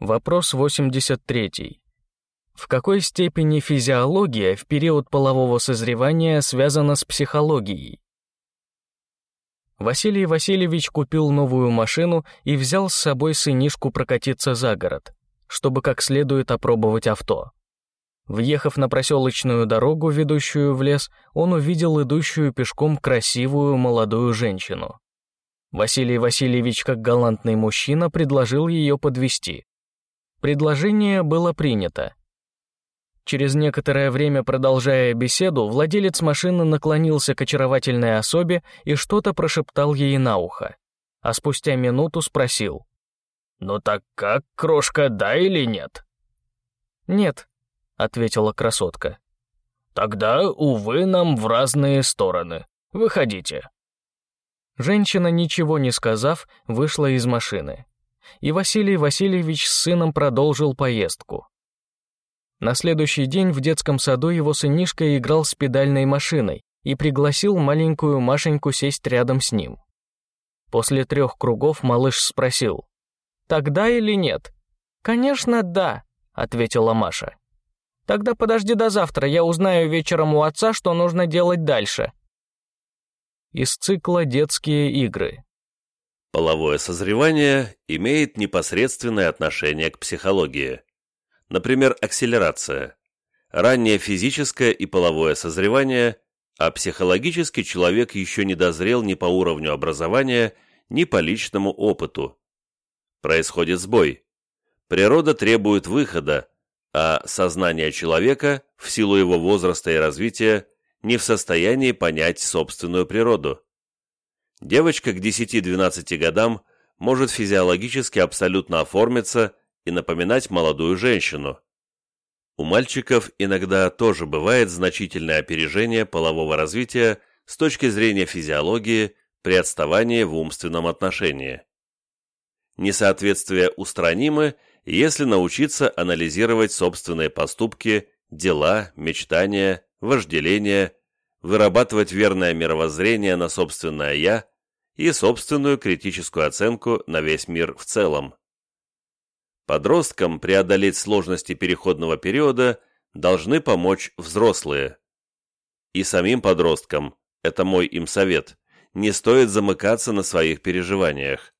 Вопрос 83. В какой степени физиология в период полового созревания связана с психологией? Василий Васильевич купил новую машину и взял с собой сынишку прокатиться за город, чтобы как следует опробовать авто. Въехав на проселочную дорогу, ведущую в лес, он увидел идущую пешком красивую молодую женщину. Василий Васильевич, как галантный мужчина, предложил ее подвести. Предложение было принято. Через некоторое время, продолжая беседу, владелец машины наклонился к очаровательной особе и что-то прошептал ей на ухо. А спустя минуту спросил. «Ну так как, крошка, да или нет?» «Нет», — ответила красотка. «Тогда, увы, нам в разные стороны. Выходите». Женщина, ничего не сказав, вышла из машины. И Василий Васильевич с сыном продолжил поездку. На следующий день в детском саду его сынишка играл с педальной машиной и пригласил маленькую Машеньку сесть рядом с ним. После трех кругов малыш спросил, «Тогда или нет?» «Конечно, да», — ответила Маша. «Тогда подожди до завтра, я узнаю вечером у отца, что нужно делать дальше». Из цикла «Детские игры». Половое созревание имеет непосредственное отношение к психологии. Например, акселерация. Раннее физическое и половое созревание, а психологический человек еще не дозрел ни по уровню образования, ни по личному опыту. Происходит сбой. Природа требует выхода, а сознание человека, в силу его возраста и развития, не в состоянии понять собственную природу. Девочка к 10-12 годам может физиологически абсолютно оформиться и напоминать молодую женщину. У мальчиков иногда тоже бывает значительное опережение полового развития с точки зрения физиологии при отставании в умственном отношении. Несоответствия устранимы, если научиться анализировать собственные поступки, дела, мечтания, вожделение, вырабатывать верное мировоззрение на собственное «я» и собственную критическую оценку на весь мир в целом. Подросткам преодолеть сложности переходного периода должны помочь взрослые. И самим подросткам, это мой им совет, не стоит замыкаться на своих переживаниях.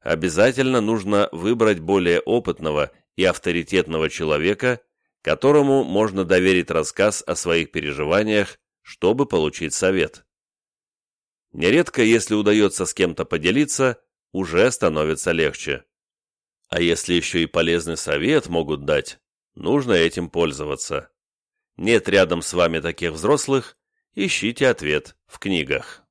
Обязательно нужно выбрать более опытного и авторитетного человека, которому можно доверить рассказ о своих переживаниях, чтобы получить совет. Нередко, если удается с кем-то поделиться, уже становится легче. А если еще и полезный совет могут дать, нужно этим пользоваться. Нет рядом с вами таких взрослых, ищите ответ в книгах.